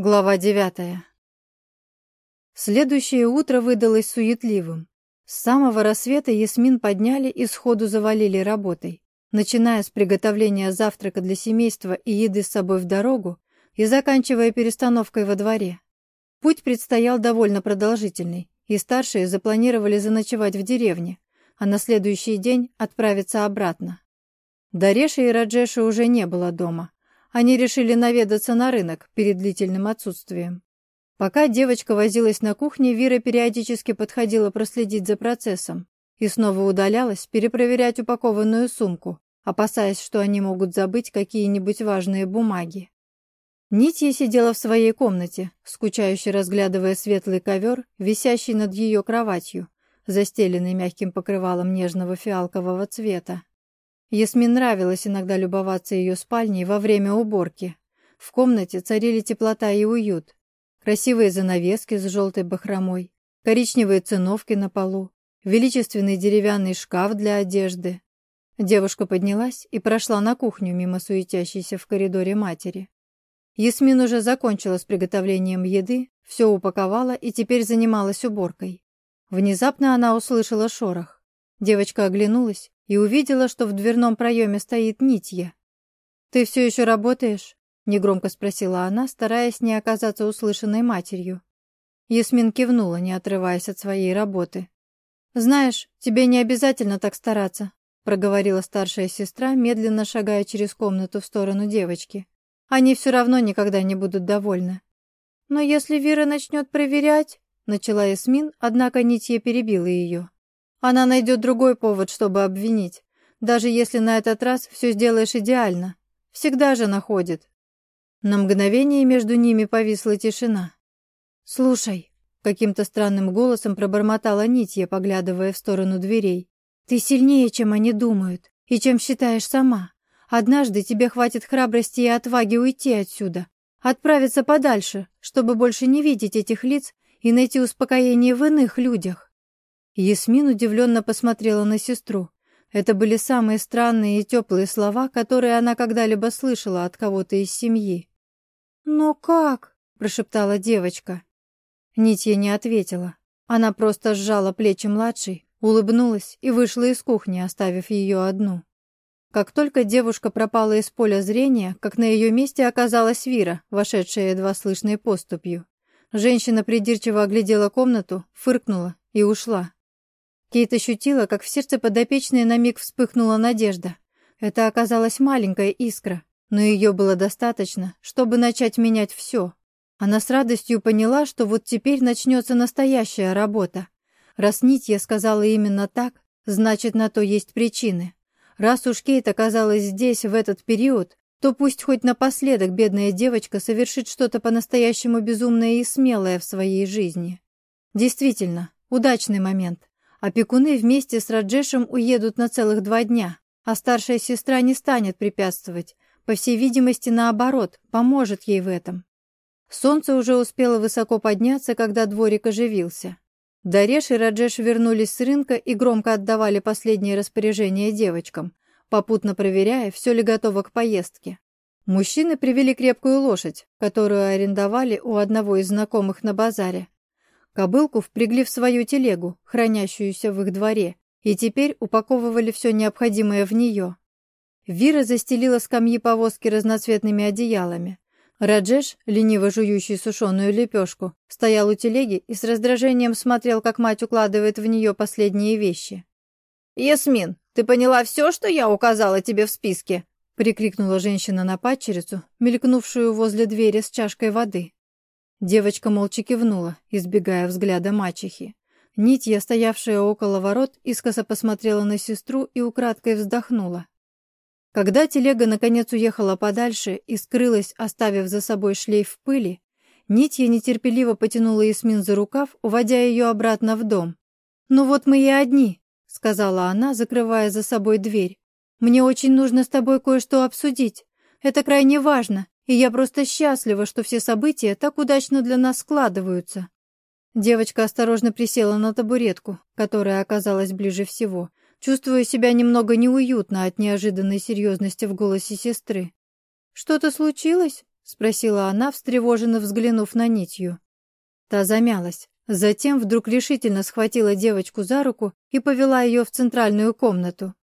Глава девятая. Следующее утро выдалось суетливым. С самого рассвета Ясмин подняли и сходу завалили работой, начиная с приготовления завтрака для семейства и еды с собой в дорогу и заканчивая перестановкой во дворе. Путь предстоял довольно продолжительный, и старшие запланировали заночевать в деревне, а на следующий день отправиться обратно. Дареши и Раджеши уже не было дома, они решили наведаться на рынок перед длительным отсутствием. Пока девочка возилась на кухне, Вира периодически подходила проследить за процессом и снова удалялась перепроверять упакованную сумку, опасаясь, что они могут забыть какие-нибудь важные бумаги. Нитья сидела в своей комнате, скучающе разглядывая светлый ковер, висящий над ее кроватью, застеленный мягким покрывалом нежного фиалкового цвета. Ясмин нравилось иногда любоваться ее спальней во время уборки. В комнате царили теплота и уют. Красивые занавески с желтой бахромой, коричневые циновки на полу, величественный деревянный шкаф для одежды. Девушка поднялась и прошла на кухню мимо суетящейся в коридоре матери. Ясмин уже закончила с приготовлением еды, все упаковала и теперь занималась уборкой. Внезапно она услышала шорох. Девочка оглянулась и увидела, что в дверном проеме стоит Нитья. «Ты все еще работаешь?» — негромко спросила она, стараясь не оказаться услышанной матерью. Ясмин кивнула, не отрываясь от своей работы. «Знаешь, тебе не обязательно так стараться», — проговорила старшая сестра, медленно шагая через комнату в сторону девочки. «Они все равно никогда не будут довольны». «Но если Вера начнет проверять...» — начала Ясмин, однако Нитья перебила ее. Она найдет другой повод, чтобы обвинить, даже если на этот раз все сделаешь идеально. Всегда же находит. На мгновение между ними повисла тишина. «Слушай», — каким-то странным голосом пробормотала Нитья, поглядывая в сторону дверей, «ты сильнее, чем они думают, и чем считаешь сама. Однажды тебе хватит храбрости и отваги уйти отсюда, отправиться подальше, чтобы больше не видеть этих лиц и найти успокоение в иных людях. Ясмин удивленно посмотрела на сестру. Это были самые странные и теплые слова, которые она когда-либо слышала от кого-то из семьи. «Но как?» — прошептала девочка. Нитья не ответила. Она просто сжала плечи младшей, улыбнулась и вышла из кухни, оставив ее одну. Как только девушка пропала из поля зрения, как на ее месте оказалась Вира, вошедшая едва слышной поступью. Женщина придирчиво оглядела комнату, фыркнула и ушла. Кейт ощутила, как в сердце подопечной на миг вспыхнула надежда. Это оказалась маленькая искра, но ее было достаточно, чтобы начать менять все. Она с радостью поняла, что вот теперь начнется настоящая работа. Раз Нитья сказала именно так, значит, на то есть причины. Раз уж Кейт оказалась здесь в этот период, то пусть хоть напоследок бедная девочка совершит что-то по-настоящему безумное и смелое в своей жизни. Действительно, удачный момент. Опекуны вместе с Раджешем уедут на целых два дня, а старшая сестра не станет препятствовать. По всей видимости, наоборот, поможет ей в этом. Солнце уже успело высоко подняться, когда дворик оживился. Дареш и Раджеш вернулись с рынка и громко отдавали последние распоряжения девочкам, попутно проверяя, все ли готово к поездке. Мужчины привели крепкую лошадь, которую арендовали у одного из знакомых на базаре. Кобылку впрягли в свою телегу, хранящуюся в их дворе, и теперь упаковывали все необходимое в нее. Вира застелила скамьи повозки разноцветными одеялами. Раджеш, лениво жующий сушеную лепешку, стоял у телеги и с раздражением смотрел, как мать укладывает в нее последние вещи. «Ясмин, ты поняла все, что я указала тебе в списке?» прикрикнула женщина на падчерицу, мелькнувшую возле двери с чашкой воды. Девочка молча кивнула, избегая взгляда мачехи. Нитья, стоявшая около ворот, искоса посмотрела на сестру и украдкой вздохнула. Когда телега наконец уехала подальше и скрылась, оставив за собой шлейф пыли, Нитья нетерпеливо потянула Ясмин за рукав, уводя ее обратно в дом. «Ну вот мы и одни», — сказала она, закрывая за собой дверь. «Мне очень нужно с тобой кое-что обсудить. Это крайне важно, и я просто счастлива, что все события так удачно для нас складываются». Девочка осторожно присела на табуретку, которая оказалась ближе всего, чувствуя себя немного неуютно от неожиданной серьезности в голосе сестры. «Что-то случилось?» — спросила она, встревоженно взглянув на нитью. Та замялась. Затем вдруг решительно схватила девочку за руку и повела ее в центральную комнату.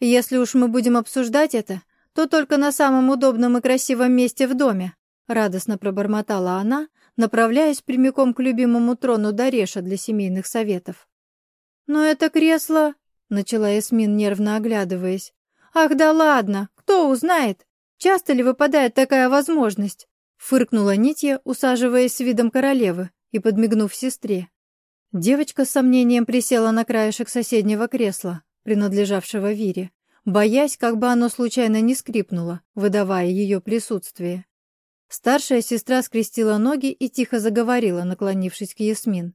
«Если уж мы будем обсуждать это, то только на самом удобном и красивом месте в доме», радостно пробормотала она, направляясь прямиком к любимому трону Дареша для семейных советов. «Но это кресло...» — начала Ясмин, нервно оглядываясь. «Ах да ладно, кто узнает? Часто ли выпадает такая возможность?» Фыркнула Нитья, усаживаясь с видом королевы и подмигнув сестре. Девочка с сомнением присела на краешек соседнего кресла, принадлежавшего Вире, боясь, как бы оно случайно не скрипнуло, выдавая ее присутствие. Старшая сестра скрестила ноги и тихо заговорила, наклонившись к Ясмин.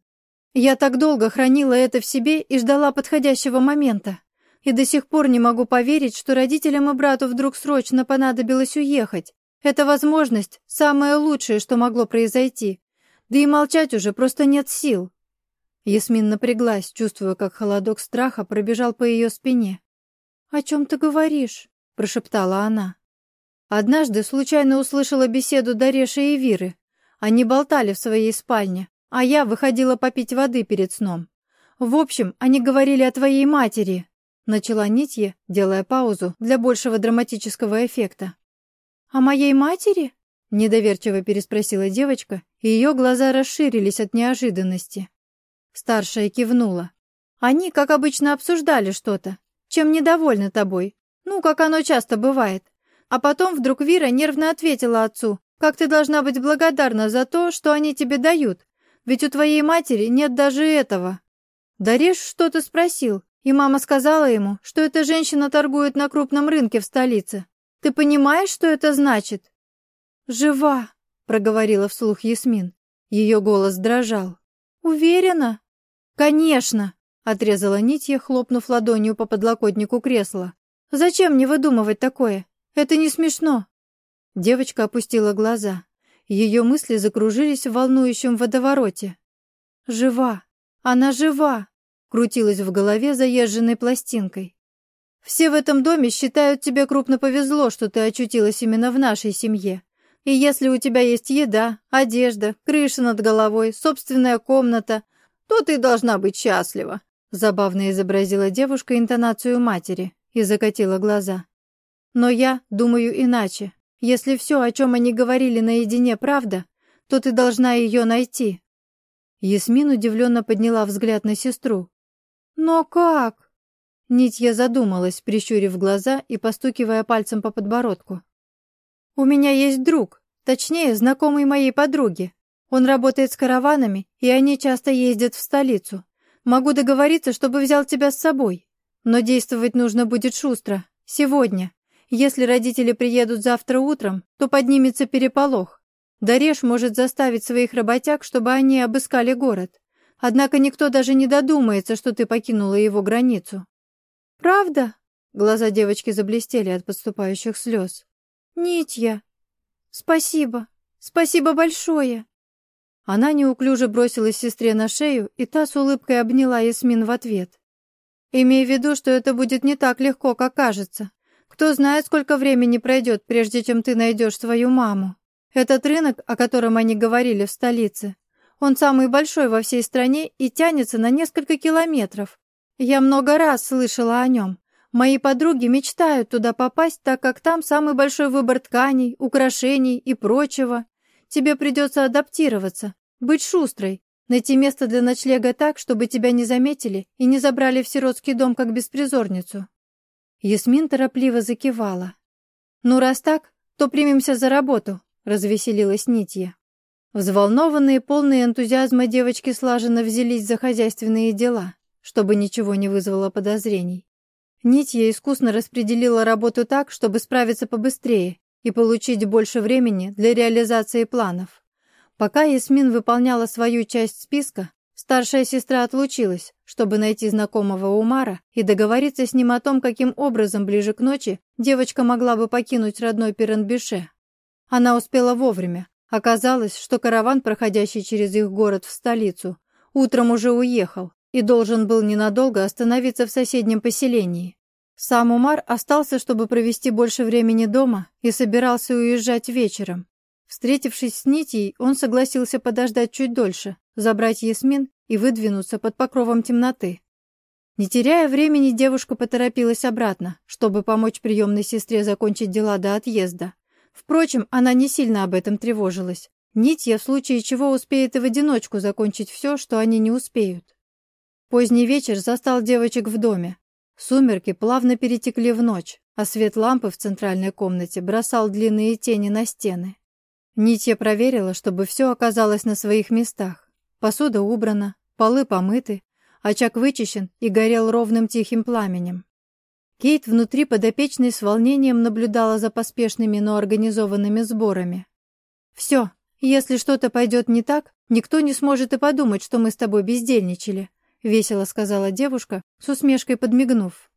«Я так долго хранила это в себе и ждала подходящего момента. И до сих пор не могу поверить, что родителям и брату вдруг срочно понадобилось уехать. Эта возможность – самое лучшее, что могло произойти. Да и молчать уже просто нет сил. Ясмин напряглась, чувствуя, как холодок страха пробежал по ее спине. «О чем ты говоришь?» – прошептала она. Однажды случайно услышала беседу Дареши и Виры. Они болтали в своей спальне, а я выходила попить воды перед сном. В общем, они говорили о твоей матери. Начала Нитье, делая паузу для большего драматического эффекта. «О моей матери?» — недоверчиво переспросила девочка, и ее глаза расширились от неожиданности. Старшая кивнула. «Они, как обычно, обсуждали что-то. Чем недовольны тобой? Ну, как оно часто бывает. А потом вдруг Вира нервно ответила отцу, как ты должна быть благодарна за то, что они тебе дают. Ведь у твоей матери нет даже этого». Дареш что-то спросил, и мама сказала ему, что эта женщина торгует на крупном рынке в столице. Ты понимаешь, что это значит? Жива, проговорила вслух Ясмин. Ее голос дрожал. Уверена? Конечно, отрезала Нитья, хлопнув ладонью по подлокотнику кресла. Зачем мне выдумывать такое? Это не смешно. Девочка опустила глаза. Ее мысли закружились в волнующем водовороте. Жива. Она жива крутилась в голове заезженной пластинкой. «Все в этом доме считают тебе крупно повезло, что ты очутилась именно в нашей семье. И если у тебя есть еда, одежда, крыша над головой, собственная комната, то ты должна быть счастлива», забавно изобразила девушка интонацию матери и закатила глаза. «Но я думаю иначе. Если все, о чем они говорили наедине, правда, то ты должна ее найти». Ясмин удивленно подняла взгляд на сестру. «Но как?» Нитья задумалась, прищурив глаза и постукивая пальцем по подбородку. «У меня есть друг, точнее, знакомый моей подруги. Он работает с караванами, и они часто ездят в столицу. Могу договориться, чтобы взял тебя с собой. Но действовать нужно будет шустро, сегодня. Если родители приедут завтра утром, то поднимется переполох. Дареш может заставить своих работяг, чтобы они обыскали город. Однако никто даже не додумается, что ты покинула его границу. Правда? Глаза девочки заблестели от подступающих слез. Нитья. Спасибо. Спасибо большое. Она неуклюже бросилась сестре на шею, и та с улыбкой обняла Ясмин в ответ. «Имей в виду, что это будет не так легко, как кажется. Кто знает, сколько времени пройдет, прежде чем ты найдешь свою маму. Этот рынок, о котором они говорили в столице, он самый большой во всей стране и тянется на несколько километров. Я много раз слышала о нем. Мои подруги мечтают туда попасть, так как там самый большой выбор тканей, украшений и прочего. Тебе придется адаптироваться, быть шустрой, найти место для ночлега так, чтобы тебя не заметили и не забрали в сиротский дом как беспризорницу». Ясмин торопливо закивала. «Ну, раз так, то примемся за работу», — развеселилась Нитья. Взволнованные, полные энтузиазма девочки слаженно взялись за хозяйственные дела, чтобы ничего не вызвало подозрений. Нитья искусно распределила работу так, чтобы справиться побыстрее и получить больше времени для реализации планов. Пока Ясмин выполняла свою часть списка, старшая сестра отлучилась, чтобы найти знакомого Умара и договориться с ним о том, каким образом ближе к ночи девочка могла бы покинуть родной Пиранбише. Она успела вовремя, Оказалось, что караван, проходящий через их город в столицу, утром уже уехал и должен был ненадолго остановиться в соседнем поселении. Сам Умар остался, чтобы провести больше времени дома, и собирался уезжать вечером. Встретившись с Нитей, он согласился подождать чуть дольше, забрать Ясмин и выдвинуться под покровом темноты. Не теряя времени, девушка поторопилась обратно, чтобы помочь приемной сестре закончить дела до отъезда. Впрочем, она не сильно об этом тревожилась. Нитья в случае чего успеет и в одиночку закончить все, что они не успеют. Поздний вечер застал девочек в доме. Сумерки плавно перетекли в ночь, а свет лампы в центральной комнате бросал длинные тени на стены. Нитья проверила, чтобы все оказалось на своих местах. Посуда убрана, полы помыты, очаг вычищен и горел ровным тихим пламенем. Кейт внутри подопечной с волнением наблюдала за поспешными, но организованными сборами. «Все, если что-то пойдет не так, никто не сможет и подумать, что мы с тобой бездельничали», весело сказала девушка, с усмешкой подмигнув.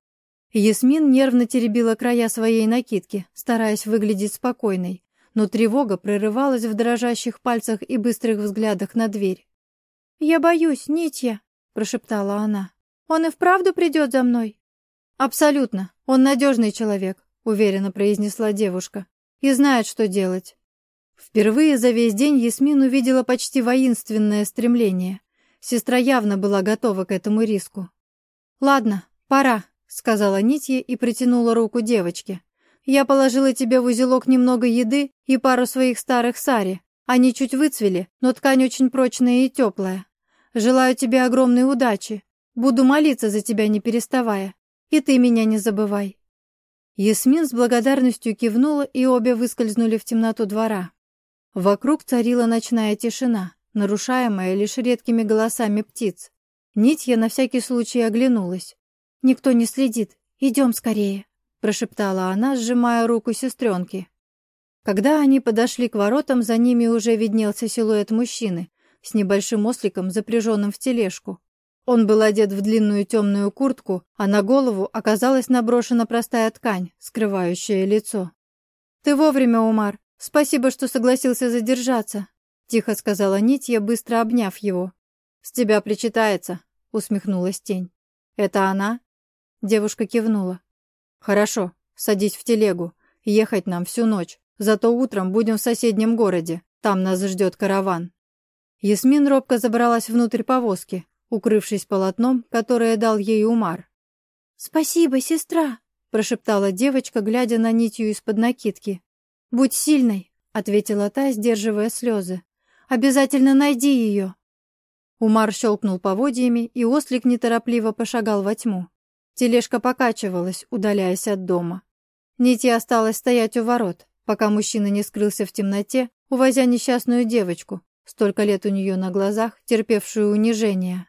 Ясмин нервно теребила края своей накидки, стараясь выглядеть спокойной, но тревога прорывалась в дрожащих пальцах и быстрых взглядах на дверь. «Я боюсь, Нитья», — прошептала она. «Он и вправду придет за мной?» «Абсолютно. Он надежный человек», — уверенно произнесла девушка. «И знает, что делать». Впервые за весь день Ясмин увидела почти воинственное стремление. Сестра явно была готова к этому риску. «Ладно, пора», — сказала Нитья и протянула руку девочке. Я положила тебе в узелок немного еды и пару своих старых сари. Они чуть выцвели, но ткань очень прочная и теплая. Желаю тебе огромной удачи. Буду молиться за тебя, не переставая. И ты меня не забывай». Ясмин с благодарностью кивнула, и обе выскользнули в темноту двора. Вокруг царила ночная тишина, нарушаемая лишь редкими голосами птиц. Нитья на всякий случай оглянулась. «Никто не следит. Идем скорее» прошептала она, сжимая руку сестренки. Когда они подошли к воротам, за ними уже виднелся силуэт мужчины с небольшим осликом, запряженным в тележку. Он был одет в длинную темную куртку, а на голову оказалась наброшена простая ткань, скрывающая лицо. «Ты вовремя, Умар. Спасибо, что согласился задержаться», — тихо сказала Нитья, быстро обняв его. «С тебя причитается», — усмехнулась тень. «Это она?» Девушка кивнула. «Хорошо, садись в телегу. Ехать нам всю ночь. Зато утром будем в соседнем городе. Там нас ждет караван». Ясмин робко забралась внутрь повозки, укрывшись полотном, которое дал ей Умар. «Спасибо, сестра», — прошептала девочка, глядя на нитью из-под накидки. «Будь сильной», — ответила та, сдерживая слезы. «Обязательно найди ее». Умар щелкнул поводьями, и ослик неторопливо пошагал во тьму. Тележка покачивалась, удаляясь от дома. Нити осталась стоять у ворот, пока мужчина не скрылся в темноте, увозя несчастную девочку, столько лет у нее на глазах, терпевшую унижение.